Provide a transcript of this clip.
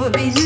would be